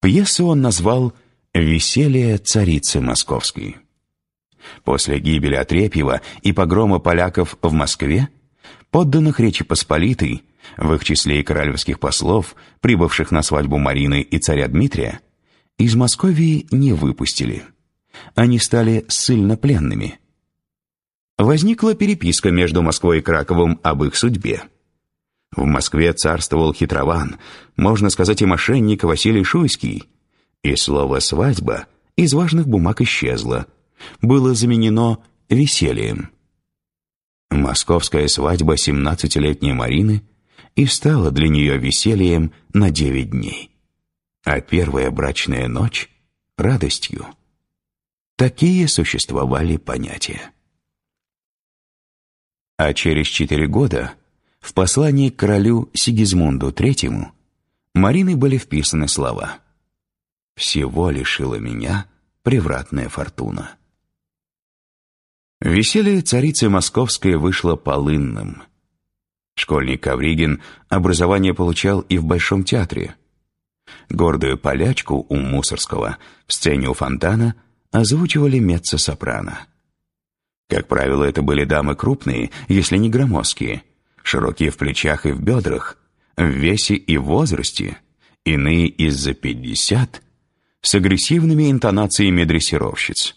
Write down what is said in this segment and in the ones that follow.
Пьесу он назвал «Веселье царицы московской». После гибели Отрепьева и погрома поляков в Москве, подданных Речи Посполитой, в их числе и королевских послов, прибывших на свадьбу Марины и царя Дмитрия, из Московии не выпустили. Они стали ссыльнопленными. Возникла переписка между Москвой и Краковым об их судьбе. В Москве царствовал хитрован, можно сказать и мошенник Василий Шуйский, и слово «свадьба» из важных бумаг исчезло, было заменено весельем. Московская свадьба семнадцатилетней Марины и стала для нее весельем на девять дней, а первая брачная ночь — радостью. Такие существовали понятия. А через четыре года в послании к королю Сигизмунду III Марины были вписаны слова «Всего лишила меня превратная фортуна». Веселье царицы Московской вышло полынным. Школьник Ковригин образование получал и в Большом театре. Гордую полячку у Мусорского в сцене у фонтана озвучивали меццо-сопрано. Как правило, это были дамы крупные, если не громоздкие, широкие в плечах и в бедрах, в весе и возрасте, иные из-за пятьдесят, с агрессивными интонациями дрессировщиц.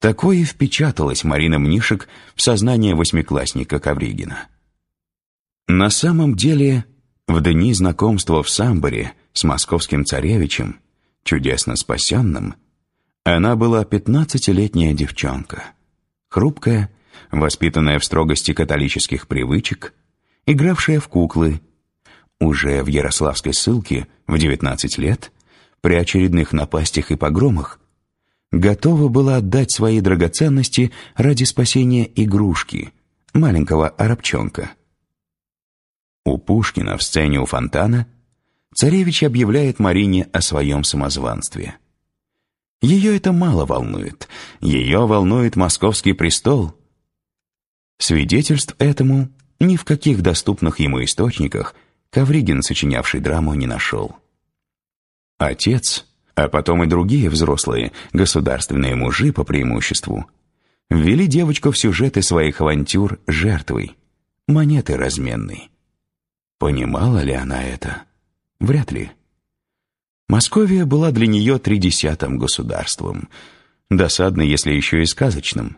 Такое и впечаталась Марина Мнишек в сознание восьмиклассника Ковригина. На самом деле, в дни знакомства в Самборе с московским царевичем, чудесно спасенным, она была пятнадцатилетняя девчонка, хрупкая, воспитанная в строгости католических привычек, игравшая в куклы, уже в Ярославской ссылке в 19 лет, при очередных напастях и погромах, готова была отдать свои драгоценности ради спасения игрушки, маленького арабчонка. У Пушкина в сцене у фонтана царевич объявляет Марине о своем самозванстве. Ее это мало волнует, ее волнует московский престол. Свидетельств этому ни в каких доступных ему источниках Ковригин, сочинявший драму, не нашел. Отец а потом и другие взрослые, государственные мужи по преимуществу, ввели девочку в сюжеты своих авантюр жертвой, монеты разменной. Понимала ли она это? Вряд ли. Московия была для нее тридесятым государством, досадно, если еще и сказочным.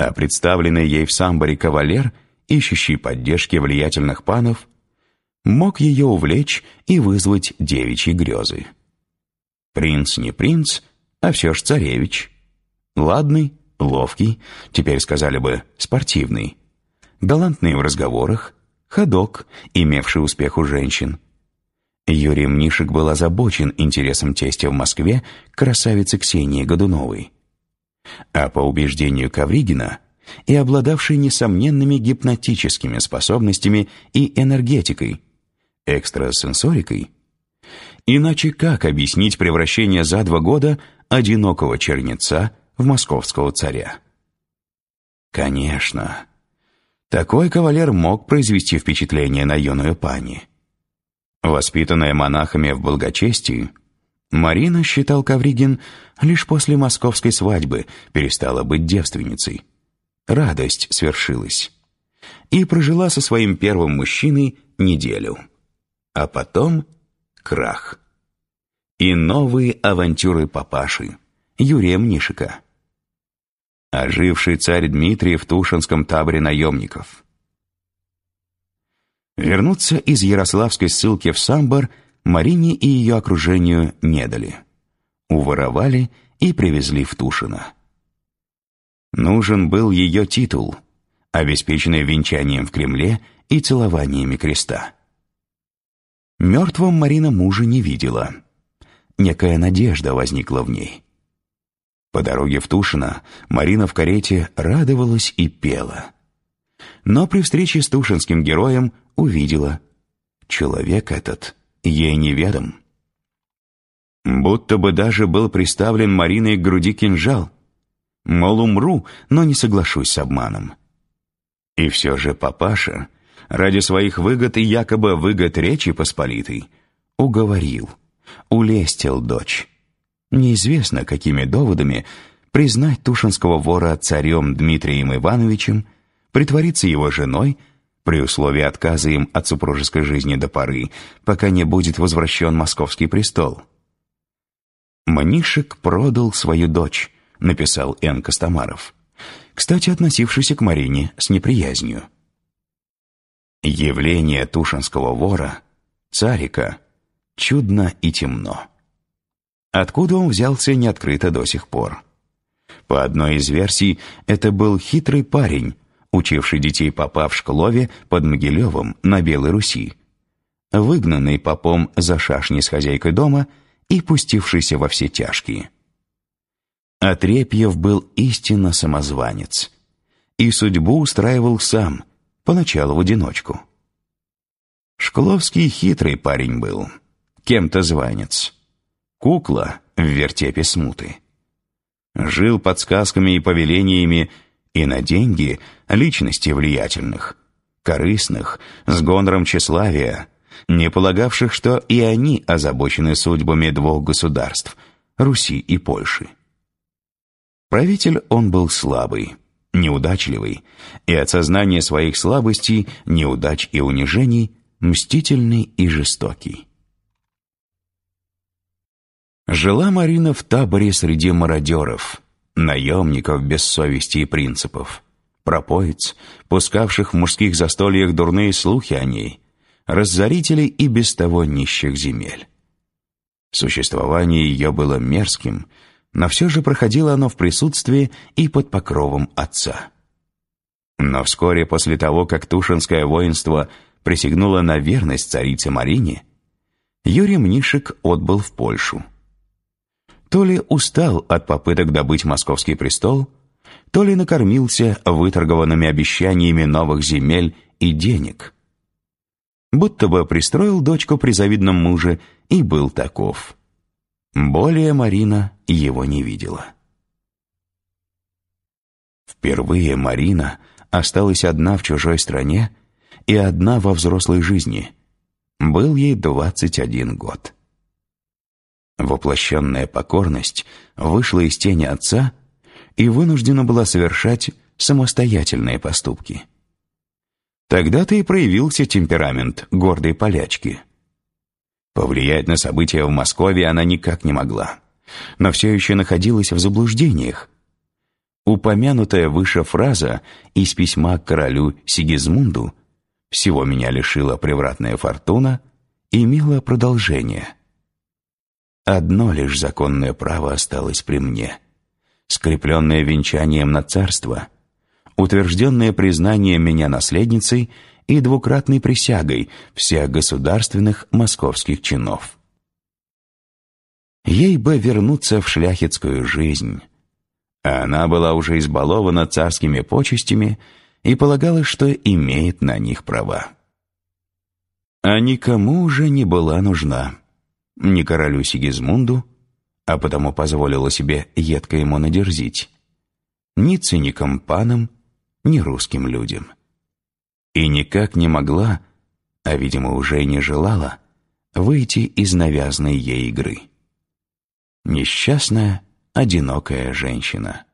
А представленный ей в самборе кавалер, ищущий поддержки влиятельных панов, мог ее увлечь и вызвать девичьи грезы. Принц не принц, а все ж царевич. Ладный, ловкий, теперь сказали бы спортивный. Галантный в разговорах, ходок, имевший успех у женщин. Юрий Мнишек был озабочен интересом тестя в Москве красавицы Ксении Годуновой. А по убеждению Ковригина и обладавший несомненными гипнотическими способностями и энергетикой, экстрасенсорикой, Иначе как объяснить превращение за два года одинокого чернеца в московского царя? Конечно, такой кавалер мог произвести впечатление на юную пани. Воспитанная монахами в благочестии, Марина, считал Кавригин, лишь после московской свадьбы перестала быть девственницей. Радость свершилась. И прожила со своим первым мужчиной неделю. А потом крах. И новые авантюры папаши, Юрия Мнишика. Оживший царь Дмитрий в Тушинском таборе наемников. Вернуться из Ярославской ссылки в Самбор Марине и ее окружению не дали. Уворовали и привезли в Тушино. Нужен был ее титул, обеспеченный венчанием в Кремле и целованиями креста. Мертвым Марина мужа не видела. Некая надежда возникла в ней. По дороге в Тушино Марина в карете радовалась и пела. Но при встрече с тушинским героем увидела. Человек этот ей неведом. Будто бы даже был приставлен Мариной к груди кинжал. Мол, умру, но не соглашусь с обманом. И все же папаша ради своих выгод и якобы выгод Речи Посполитой, уговорил, улестил дочь. Неизвестно, какими доводами признать Тушинского вора царем Дмитрием Ивановичем, притвориться его женой при условии отказа им от супружеской жизни до поры, пока не будет возвращен московский престол. «Мнишек продал свою дочь», — написал Н. Костомаров, кстати, относившийся к Марине с неприязнью. Явление Тушинского вора, царика, чудно и темно. Откуда он взялся, не открыто до сих пор. По одной из версий, это был хитрый парень, учивший детей попа в Шклове под Могилевым на Белой Руси, выгнанный попом за шашни с хозяйкой дома и пустившийся во все тяжкие. Отрепьев был истинно самозванец, и судьбу устраивал сам, поначалу в одиночку. Шкловский хитрый парень был, кем-то званец. Кукла в вертепе смуты. Жил подсказками и повелениями и на деньги личностей влиятельных, корыстных, с гонором тщеславия, не полагавших, что и они озабочены судьбами двух государств — Руси и Польши. Правитель он был слабый, неудачливый, и от сознания своих слабостей, неудач и унижений мстительный и жестокий. Жила Марина в таборе среди мародеров, наемников без совести и принципов, пропоиц, пускавших в мужских застольях дурные слухи о ней, разорителей и без того нищих земель. Существование ее было мерзким, но все же проходило оно в присутствии и под покровом отца. Но вскоре после того, как Тушинское воинство присягнуло на верность царице Марине, Юрий Мнишек отбыл в Польшу то ли устал от попыток добыть московский престол, то ли накормился выторгованными обещаниями новых земель и денег. Будто бы пристроил дочку при завидном муже и был таков. Более Марина его не видела. Впервые Марина осталась одна в чужой стране и одна во взрослой жизни. Был ей 21 год. Воплощенная покорность вышла из тени отца и вынуждена была совершать самостоятельные поступки. Тогда-то и проявился темперамент гордой полячки. Повлиять на события в Москве она никак не могла, но все еще находилась в заблуждениях. Упомянутая выше фраза из письма к королю Сигизмунду «Всего меня лишила превратная фортуна» имела продолжение – Одно лишь законное право осталось при мне, скрепленное венчанием на царство, утвержденное признанием меня наследницей и двукратной присягой всех государственных московских чинов. Ей бы вернуться в шляхетскую жизнь, а она была уже избалована царскими почестями и полагала, что имеет на них права. А никому уже не была нужна ни королю Сигизмунду, а потому позволила себе едко ему надерзить, ни циникам-панам, ни русским людям. И никак не могла, а, видимо, уже не желала, выйти из навязанной ей игры. Несчастная, одинокая женщина —